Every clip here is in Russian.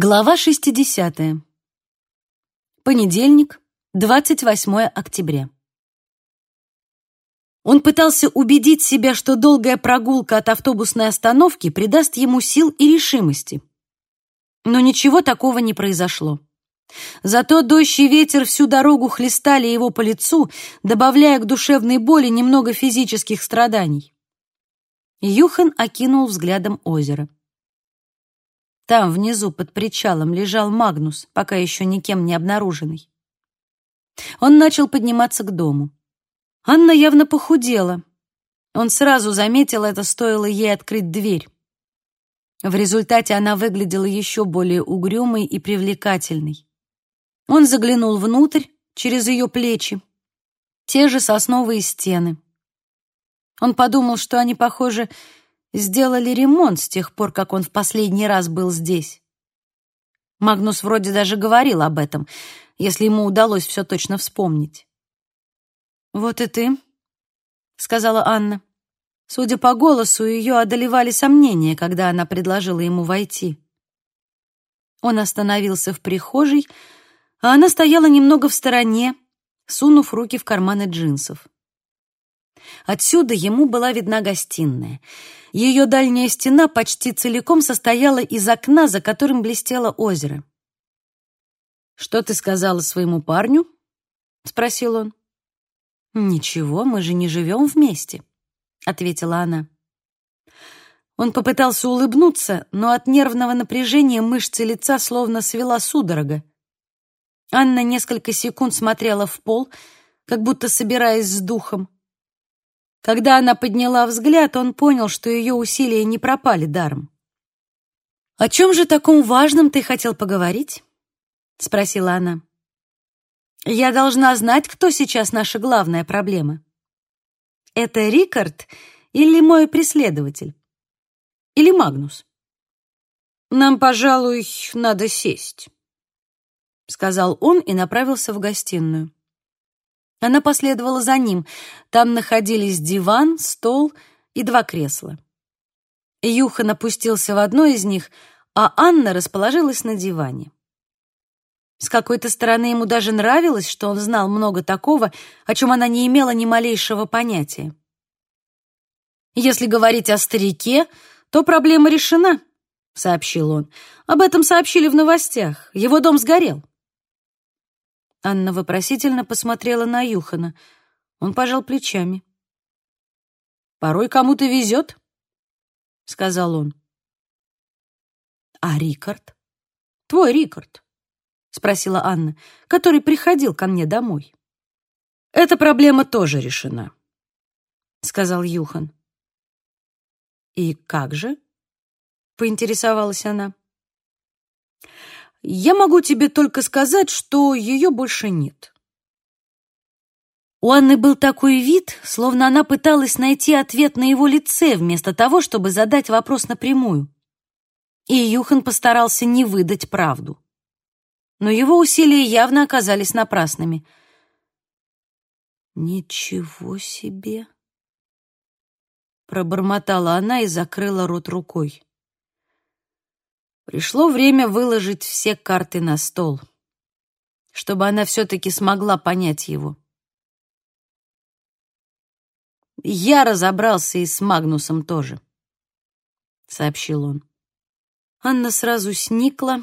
Глава 60. Понедельник, 28 октября. Он пытался убедить себя, что долгая прогулка от автобусной остановки придаст ему сил и решимости. Но ничего такого не произошло. Зато дождь и ветер всю дорогу хлестали его по лицу, добавляя к душевной боли немного физических страданий. Юхан окинул взглядом озеро. Там, внизу, под причалом, лежал Магнус, пока еще никем не обнаруженный. Он начал подниматься к дому. Анна явно похудела. Он сразу заметил это, стоило ей открыть дверь. В результате она выглядела еще более угрюмой и привлекательной. Он заглянул внутрь, через ее плечи. Те же сосновые стены. Он подумал, что они похожи сделали ремонт с тех пор, как он в последний раз был здесь. Магнус вроде даже говорил об этом, если ему удалось все точно вспомнить. «Вот и ты», — сказала Анна. Судя по голосу, ее одолевали сомнения, когда она предложила ему войти. Он остановился в прихожей, а она стояла немного в стороне, сунув руки в карманы джинсов. Отсюда ему была видна гостиная. Ее дальняя стена почти целиком состояла из окна, за которым блестело озеро. «Что ты сказала своему парню?» — спросил он. «Ничего, мы же не живем вместе», — ответила она. Он попытался улыбнуться, но от нервного напряжения мышцы лица словно свела судорога. Анна несколько секунд смотрела в пол, как будто собираясь с духом. Когда она подняла взгляд, он понял, что ее усилия не пропали даром. «О чем же таком важном ты хотел поговорить?» — спросила она. «Я должна знать, кто сейчас наша главная проблема. Это Рикард или мой преследователь? Или Магнус?» «Нам, пожалуй, надо сесть», — сказал он и направился в гостиную. Она последовала за ним. Там находились диван, стол и два кресла. Юхан опустился в одно из них, а Анна расположилась на диване. С какой-то стороны ему даже нравилось, что он знал много такого, о чем она не имела ни малейшего понятия. «Если говорить о старике, то проблема решена», — сообщил он. «Об этом сообщили в новостях. Его дом сгорел». Анна вопросительно посмотрела на Юхана. Он пожал плечами. «Порой кому-то везет», — сказал он. «А Рикард? Твой Рикард?» — спросила Анна, который приходил ко мне домой. «Эта проблема тоже решена», — сказал Юхан. «И как же?» — поинтересовалась она. Я могу тебе только сказать, что ее больше нет. У Анны был такой вид, словно она пыталась найти ответ на его лице, вместо того, чтобы задать вопрос напрямую. И Юхан постарался не выдать правду. Но его усилия явно оказались напрасными. «Ничего себе!» Пробормотала она и закрыла рот рукой. Пришло время выложить все карты на стол, чтобы она все-таки смогла понять его. «Я разобрался и с Магнусом тоже», — сообщил он. Анна сразу сникла,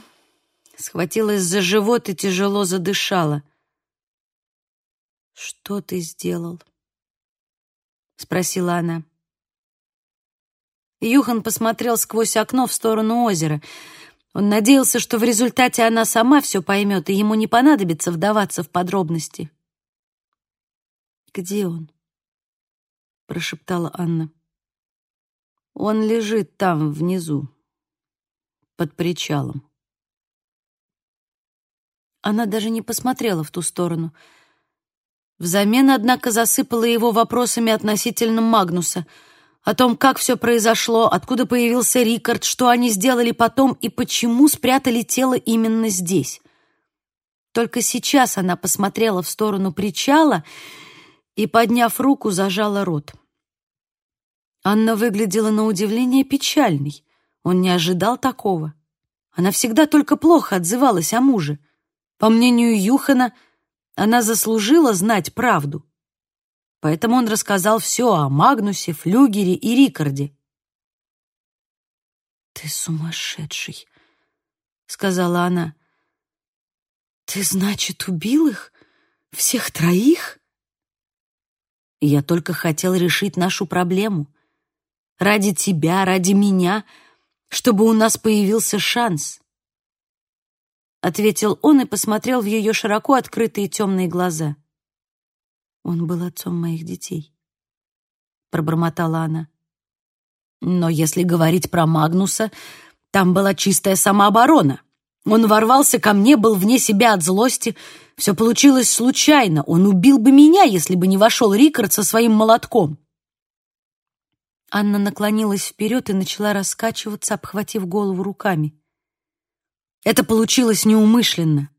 схватилась за живот и тяжело задышала. «Что ты сделал?» — спросила она. Юхан посмотрел сквозь окно в сторону озера. Он надеялся, что в результате она сама все поймет, и ему не понадобится вдаваться в подробности. «Где он?» — прошептала Анна. «Он лежит там, внизу, под причалом». Она даже не посмотрела в ту сторону. Взамен, однако, засыпала его вопросами относительно Магнуса — о том, как все произошло, откуда появился Рикард, что они сделали потом и почему спрятали тело именно здесь. Только сейчас она посмотрела в сторону причала и, подняв руку, зажала рот. Анна выглядела на удивление печальной. Он не ожидал такого. Она всегда только плохо отзывалась о муже. По мнению Юхана, она заслужила знать правду. Поэтому он рассказал все о Магнусе, Флюгере и Рикарде. «Ты сумасшедший», — сказала она. «Ты, значит, убил их? Всех троих?» «Я только хотел решить нашу проблему. Ради тебя, ради меня, чтобы у нас появился шанс ответил он и посмотрел в ее широко открытые темные глаза. Он был отцом моих детей, пробормотала она. Но если говорить про Магнуса, там была чистая самооборона. Он ворвался ко мне, был вне себя от злости. Все получилось случайно. Он убил бы меня, если бы не вошел Рикард со своим молотком. Анна наклонилась вперед и начала раскачиваться, обхватив голову руками. Это получилось неумышленно,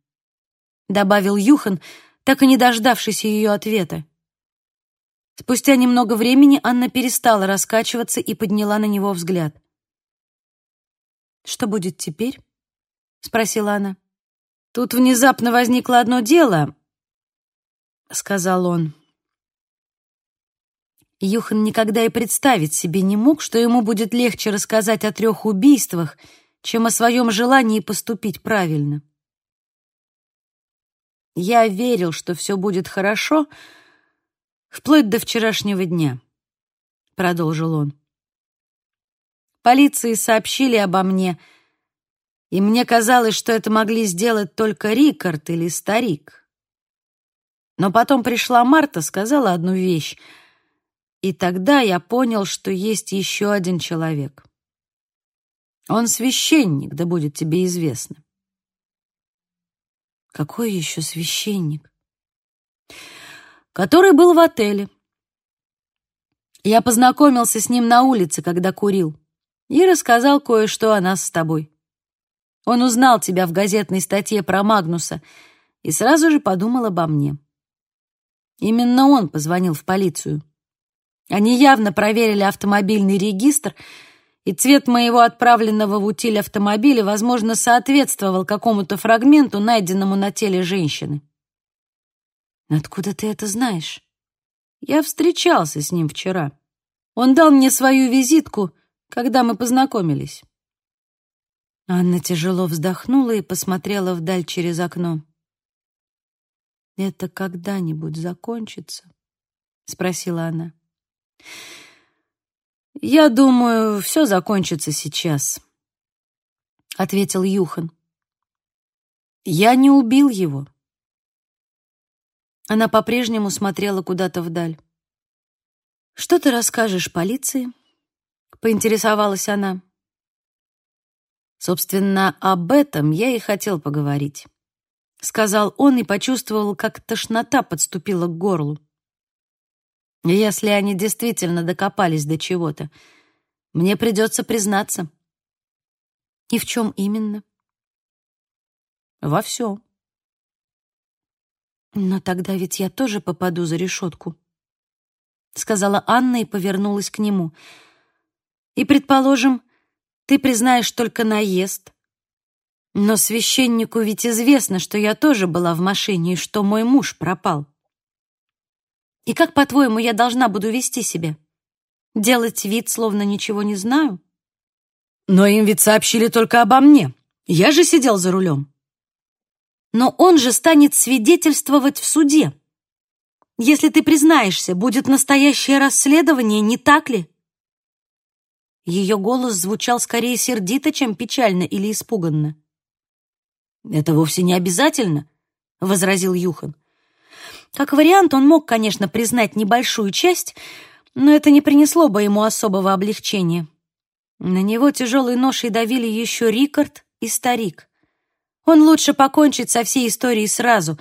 добавил Юхан, так и не дождавшись ее ответа. Спустя немного времени Анна перестала раскачиваться и подняла на него взгляд. «Что будет теперь?» — спросила она. «Тут внезапно возникло одно дело», — сказал он. Юхан никогда и представить себе не мог, что ему будет легче рассказать о трех убийствах — чем о своем желании поступить правильно. Я верил, что все будет хорошо, вплоть до вчерашнего дня, продолжил он. Полиции сообщили обо мне, и мне казалось, что это могли сделать только Рикард или старик. Но потом пришла Марта, сказала одну вещь, и тогда я понял, что есть еще один человек. Он священник, да будет тебе известно. Какой еще священник? Который был в отеле. Я познакомился с ним на улице, когда курил, и рассказал кое-что о нас с тобой. Он узнал тебя в газетной статье про Магнуса и сразу же подумал обо мне. Именно он позвонил в полицию. Они явно проверили автомобильный регистр — и цвет моего отправленного в утиль автомобиля, возможно, соответствовал какому-то фрагменту, найденному на теле женщины. «Откуда ты это знаешь?» «Я встречался с ним вчера. Он дал мне свою визитку, когда мы познакомились». Анна тяжело вздохнула и посмотрела вдаль через окно. «Это когда-нибудь закончится?» — спросила она. «Я думаю, все закончится сейчас», — ответил Юхан. «Я не убил его». Она по-прежнему смотрела куда-то вдаль. «Что ты расскажешь полиции?» — поинтересовалась она. «Собственно, об этом я и хотел поговорить», — сказал он и почувствовал, как тошнота подступила к горлу. Если они действительно докопались до чего-то, мне придется признаться. И в чем именно? Во всем. Но тогда ведь я тоже попаду за решетку, сказала Анна и повернулась к нему. И, предположим, ты признаешь только наезд. Но священнику ведь известно, что я тоже была в машине и что мой муж пропал. И как, по-твоему, я должна буду вести себя? Делать вид, словно ничего не знаю? Но им ведь сообщили только обо мне. Я же сидел за рулем. Но он же станет свидетельствовать в суде. Если ты признаешься, будет настоящее расследование, не так ли? Ее голос звучал скорее сердито, чем печально или испуганно. «Это вовсе не обязательно», — возразил Юхан. Как вариант, он мог, конечно, признать небольшую часть, но это не принесло бы ему особого облегчения. На него тяжелой ношей давили еще Рикард и старик. Он лучше покончит со всей историей сразу,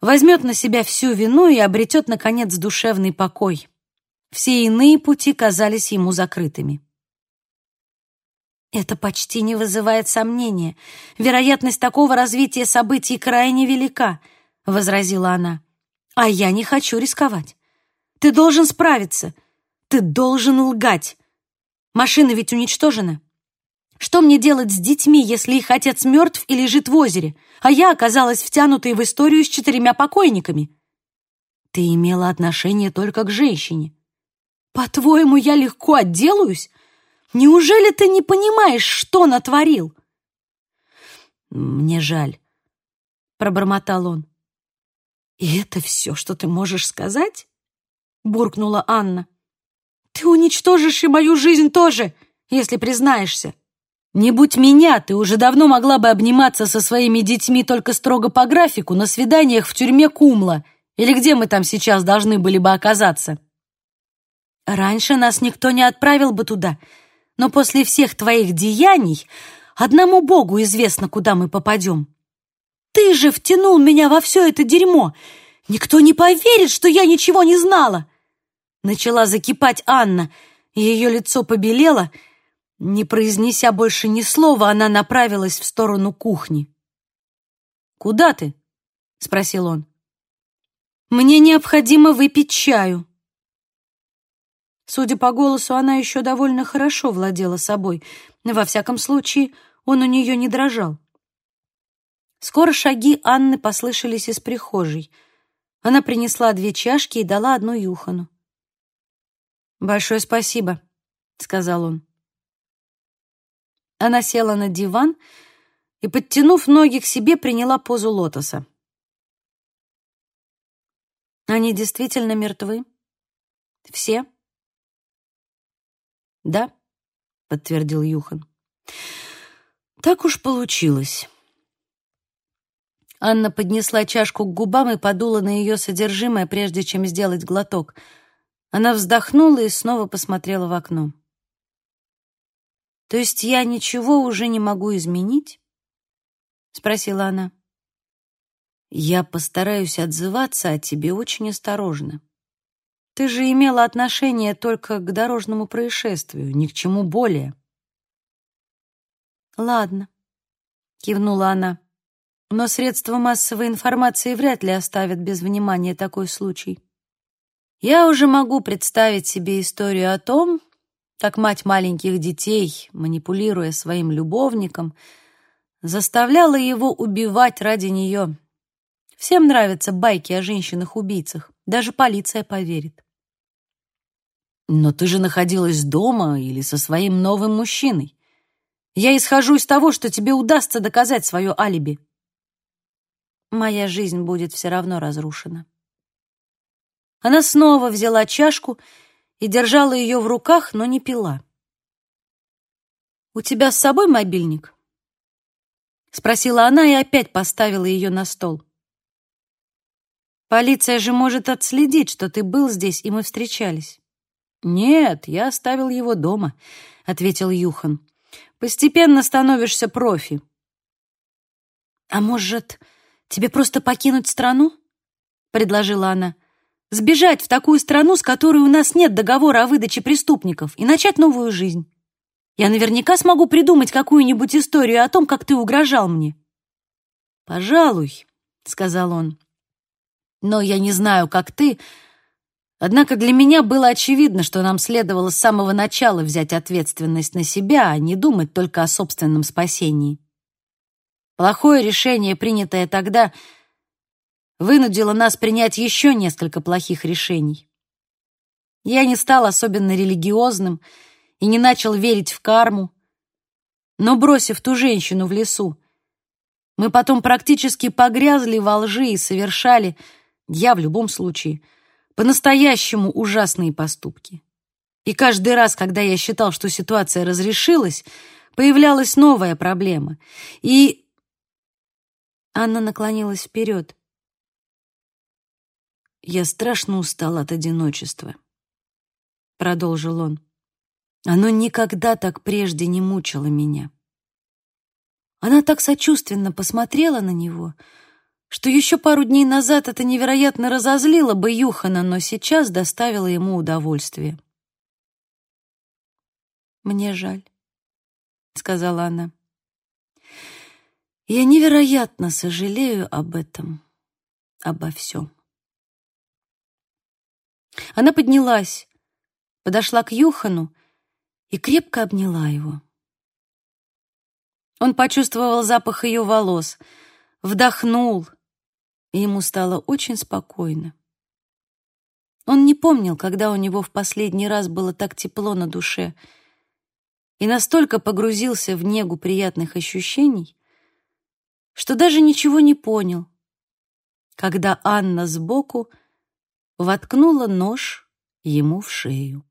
возьмет на себя всю вину и обретет, наконец, душевный покой. Все иные пути казались ему закрытыми. Это почти не вызывает сомнения. Вероятность такого развития событий крайне велика, — возразила она. А я не хочу рисковать. Ты должен справиться. Ты должен лгать. Машина ведь уничтожена. Что мне делать с детьми, если их отец мертв и лежит в озере, а я оказалась втянутой в историю с четырьмя покойниками? Ты имела отношение только к женщине. По-твоему, я легко отделаюсь? Неужели ты не понимаешь, что натворил? Мне жаль, пробормотал он. И это все, что ты можешь сказать? буркнула Анна. Ты уничтожишь и мою жизнь тоже, если признаешься. Не будь меня, ты уже давно могла бы обниматься со своими детьми только строго по графику на свиданиях в тюрьме Кумла или где мы там сейчас должны были бы оказаться. Раньше нас никто не отправил бы туда, но после всех твоих деяний одному Богу известно, куда мы попадем. Ты же втянул меня во все это дерьмо. Никто не поверит, что я ничего не знала. Начала закипать Анна, ее лицо побелело. Не произнеся больше ни слова, она направилась в сторону кухни. «Куда ты?» — спросил он. «Мне необходимо выпить чаю». Судя по голосу, она еще довольно хорошо владела собой. Во всяком случае, он у нее не дрожал. Скоро шаги Анны послышались из прихожей. Она принесла две чашки и дала одну Юхану. «Большое спасибо», — сказал он. Она села на диван и, подтянув ноги к себе, приняла позу лотоса. «Они действительно мертвы? Все?» «Да», — подтвердил Юхан. «Так уж получилось». Анна поднесла чашку к губам и подула на ее содержимое, прежде чем сделать глоток — она вздохнула и снова посмотрела в окно. «То есть я ничего уже не могу изменить?» — спросила она. «Я постараюсь отзываться о тебе очень осторожно. Ты же имела отношение только к дорожному происшествию, ни к чему более». «Ладно», — кивнула она, «но средства массовой информации вряд ли оставят без внимания такой случай». Я уже могу представить себе историю о том, как мать маленьких детей, манипулируя своим любовником, заставляла его убивать ради нее. Всем нравятся байки о женщинах-убийцах, даже полиция поверит. Но ты же находилась дома или со своим новым мужчиной. Я исхожу из того, что тебе удастся доказать свое алиби. Моя жизнь будет все равно разрушена. Она снова взяла чашку и держала ее в руках, но не пила. «У тебя с собой мобильник?» — спросила она и опять поставила ее на стол. «Полиция же может отследить, что ты был здесь, и мы встречались». «Нет, я оставил его дома», — ответил Юхан. «Постепенно становишься профи». «А может, тебе просто покинуть страну?» — предложила она. Сбежать в такую страну, с которой у нас нет договора о выдаче преступников, и начать новую жизнь. Я наверняка смогу придумать какую-нибудь историю о том, как ты угрожал мне. «Пожалуй», — сказал он. «Но я не знаю, как ты. Однако для меня было очевидно, что нам следовало с самого начала взять ответственность на себя, а не думать только о собственном спасении. Плохое решение, принятое тогда, — вынудила нас принять еще несколько плохих решений. Я не стал особенно религиозным и не начал верить в карму, но, бросив ту женщину в лесу, мы потом практически погрязли во лжи и совершали, я в любом случае, по-настоящему ужасные поступки. И каждый раз, когда я считал, что ситуация разрешилась, появлялась новая проблема. И... Анна наклонилась вперед. «Я страшно устал от одиночества», — продолжил он. «Оно никогда так прежде не мучило меня». Она так сочувственно посмотрела на него, что еще пару дней назад это невероятно разозлило бы Юхана, но сейчас доставило ему удовольствие. «Мне жаль», — сказала она. «Я невероятно сожалею об этом, обо всем». Она поднялась, подошла к Юхану и крепко обняла его. Он почувствовал запах ее волос, вдохнул, и ему стало очень спокойно. Он не помнил, когда у него в последний раз было так тепло на душе, и настолько погрузился в негу приятных ощущений, что даже ничего не понял, когда Анна сбоку воткнула нож ему в шею.